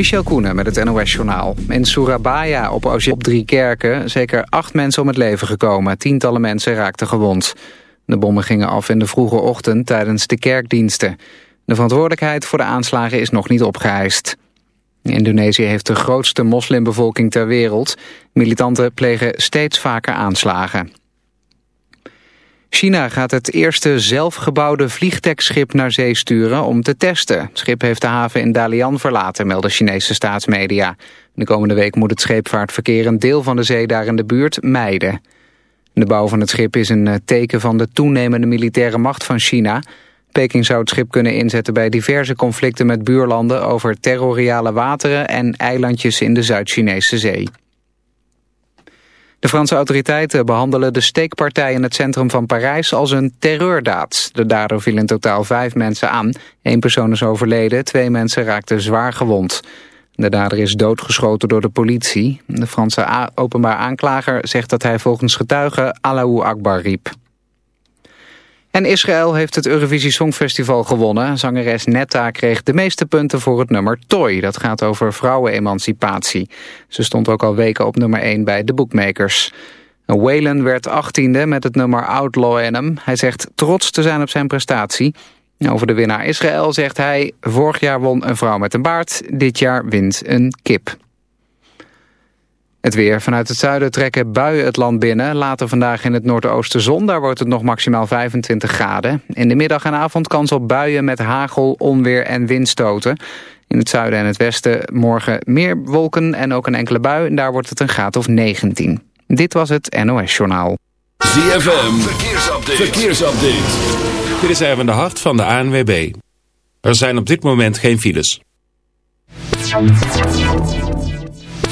Michel Koenen met het NOS-journaal. In Surabaya op, op drie kerken zeker acht mensen om het leven gekomen. Tientallen mensen raakten gewond. De bommen gingen af in de vroege ochtend tijdens de kerkdiensten. De verantwoordelijkheid voor de aanslagen is nog niet opgeëist. Indonesië heeft de grootste moslimbevolking ter wereld. Militanten plegen steeds vaker aanslagen. China gaat het eerste zelfgebouwde vliegtuigschip naar zee sturen om te testen. Het schip heeft de haven in Dalian verlaten, melden Chinese staatsmedia. De komende week moet het scheepvaartverkeer een deel van de zee daar in de buurt mijden. De bouw van het schip is een eh, teken van de toenemende militaire macht van China. Peking zou het schip kunnen inzetten bij diverse conflicten met buurlanden over territoriale wateren en eilandjes in de Zuid-Chinese zee. De Franse autoriteiten behandelen de steekpartij in het centrum van Parijs als een terreurdaad. De dader viel in totaal vijf mensen aan. Eén persoon is overleden, twee mensen raakten zwaar gewond. De dader is doodgeschoten door de politie. De Franse openbaar aanklager zegt dat hij volgens getuigen Allahu Akbar riep. En Israël heeft het Eurovisie Songfestival gewonnen. Zangeres Netta kreeg de meeste punten voor het nummer Toy. Dat gaat over vrouwenemancipatie. Ze stond ook al weken op nummer 1 bij de bookmakers. Waylon werd 18e met het nummer Outlaw Anthem. Hij zegt trots te zijn op zijn prestatie. Over de winnaar Israël zegt hij... vorig jaar won een vrouw met een baard, dit jaar wint een kip. Het weer. Vanuit het zuiden trekken buien het land binnen. Later vandaag in het noordoosten zon. Daar wordt het nog maximaal 25 graden. In de middag en avond kans op buien met hagel, onweer en windstoten. In het zuiden en het westen morgen meer wolken en ook een enkele bui. En daar wordt het een graad of 19. Dit was het NOS Journaal. ZFM. Verkeersupdate. Verkeersupdate. Dit is even de hart van de ANWB. Er zijn op dit moment geen files.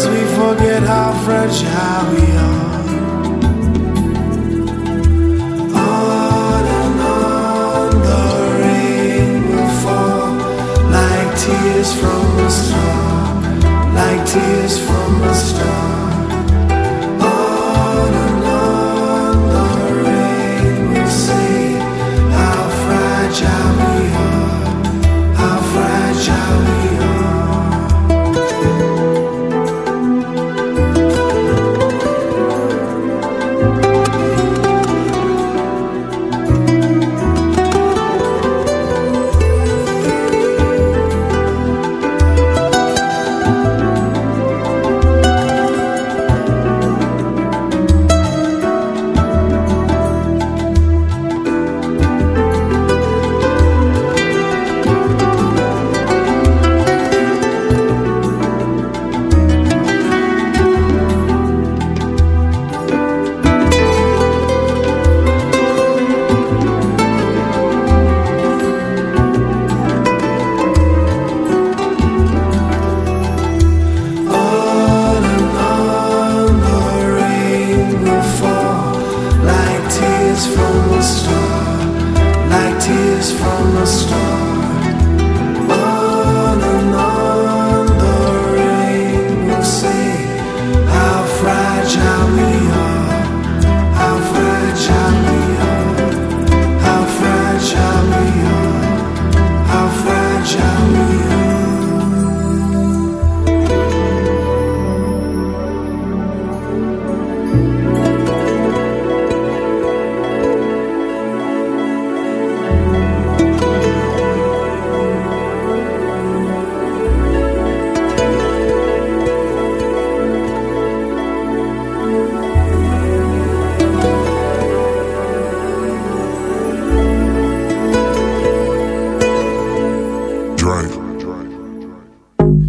As we forget how fragile we are. On and on the rain will fall like tears from a star, like tears from a star.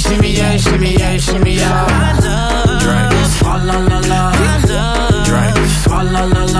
shimmy, yeah, shimmy, yeah, shimmy, yeah. I love Drake. La la la la. I love Drake. La la la la.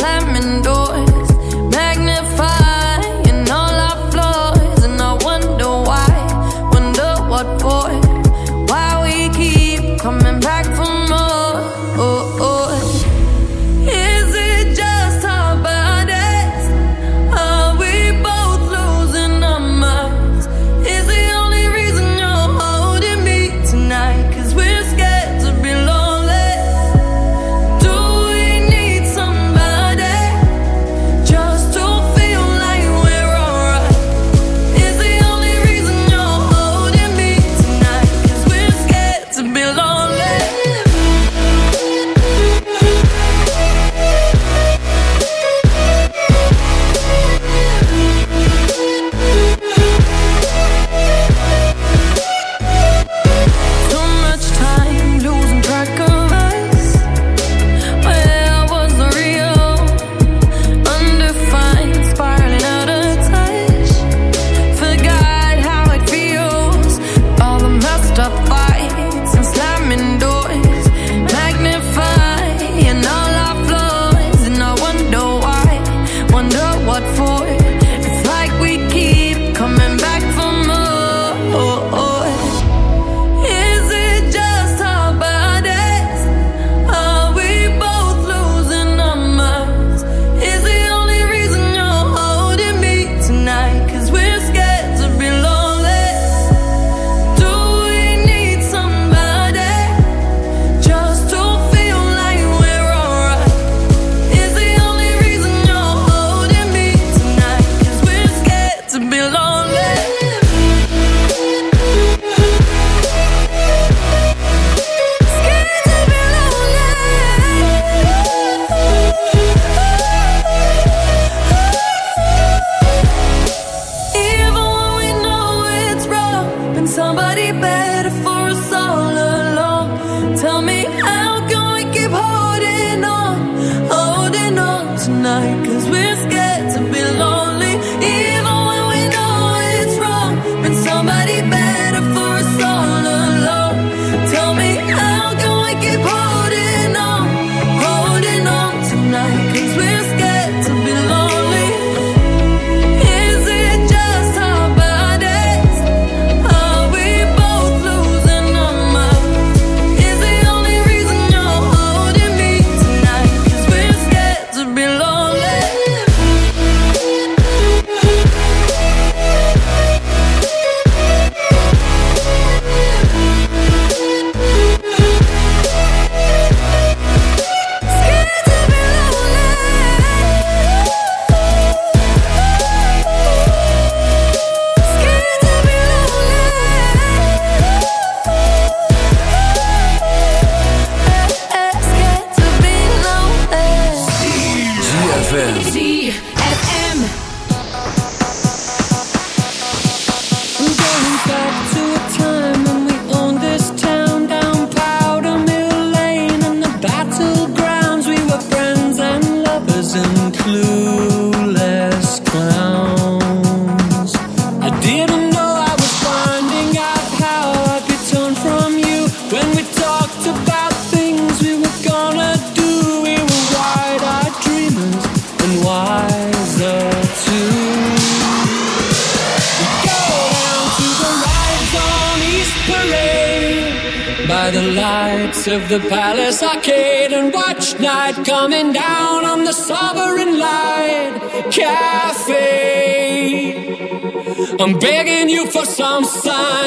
slamming doors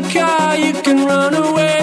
car, you can run away.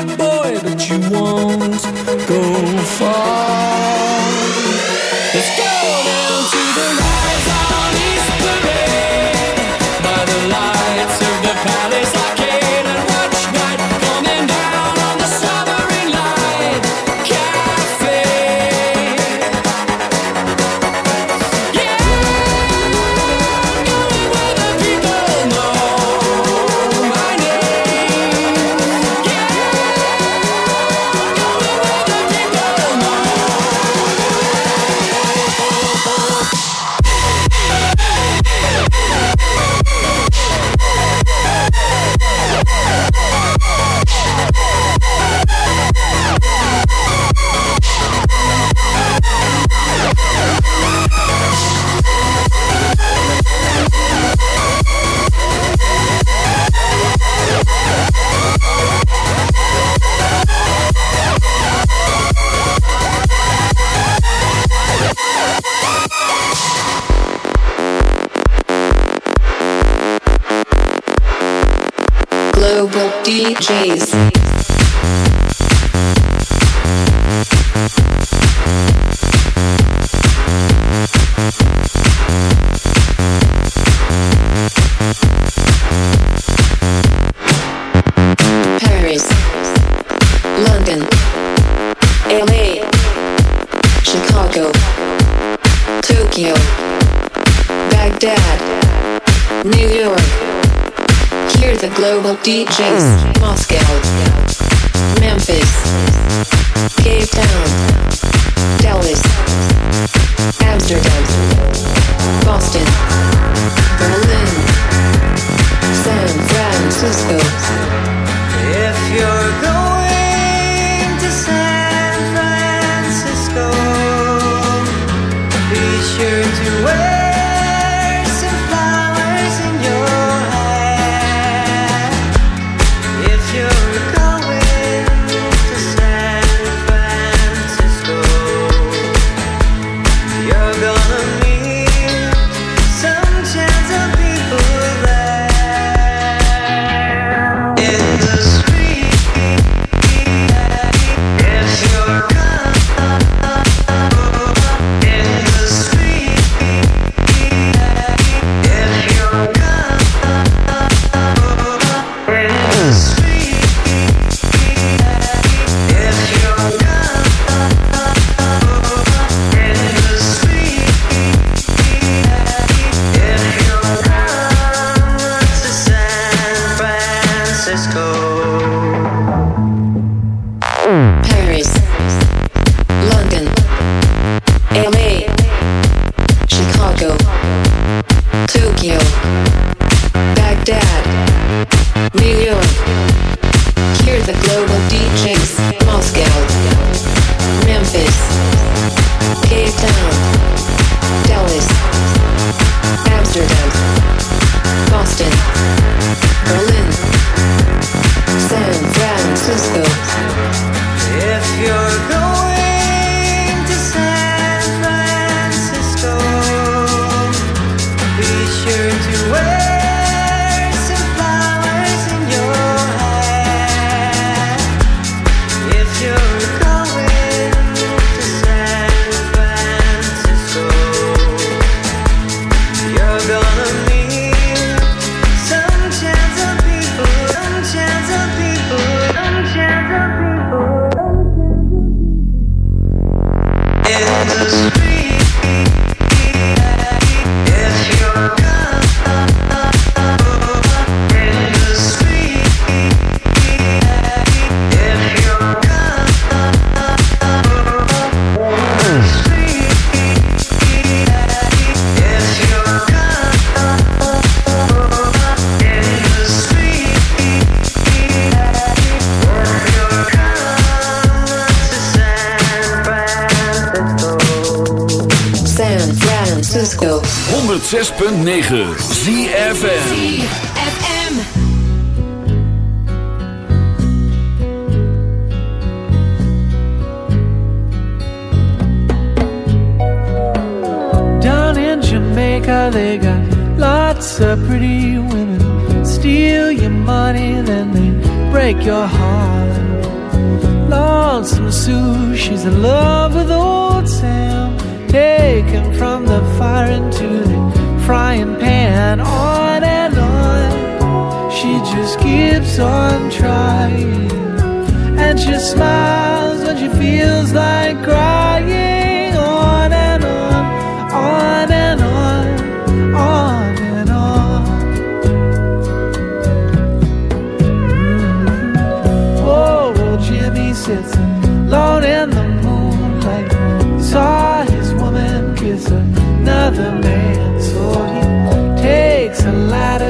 6.9.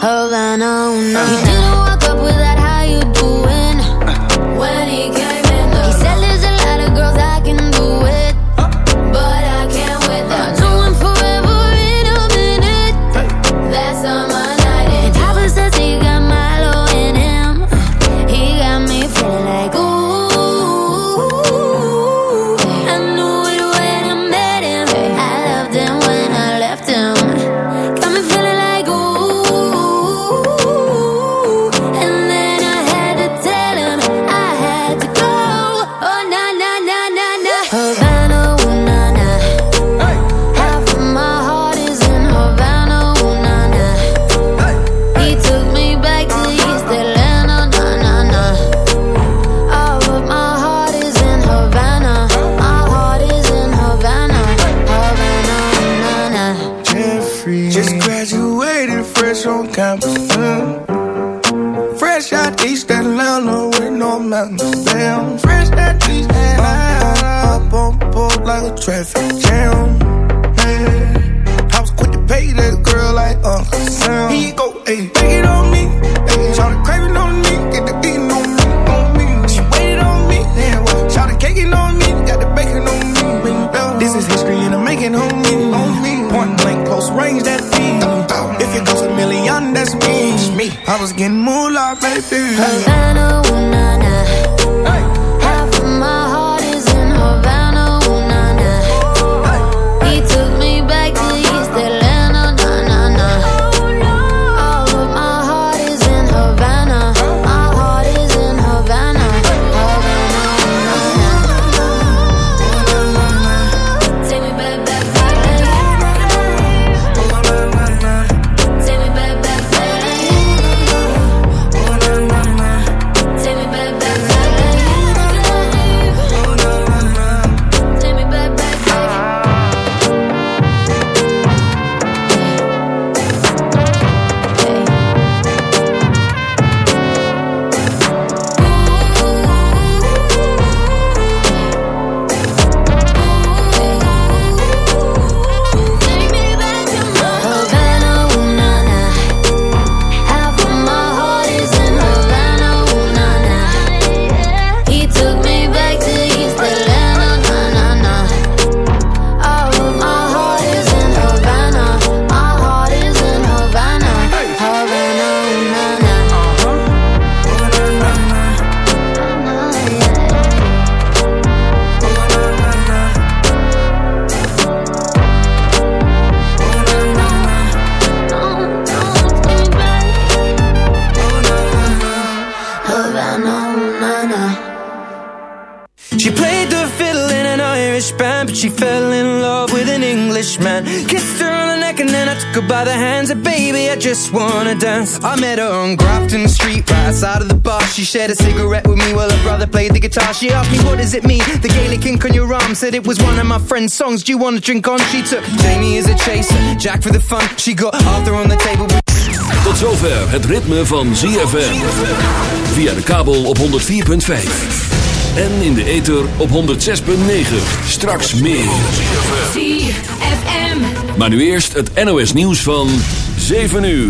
Havana, oh, no. Uh-huh. Shared a cigarette with me while her brother played the guitar. She asked me, what does it mean? The Gaelic ink on your arm said it was one of my friend's songs. Do you wanna drink on? She took Jamie as a chaser, Jack for the fun. She got Arthur on the table. Tot zover het ritme van ZFM. Via de kabel op 104.5. En in de ether op 106.9. Straks meer. ZFM. Maar nu eerst het NOS nieuws van 7 uur.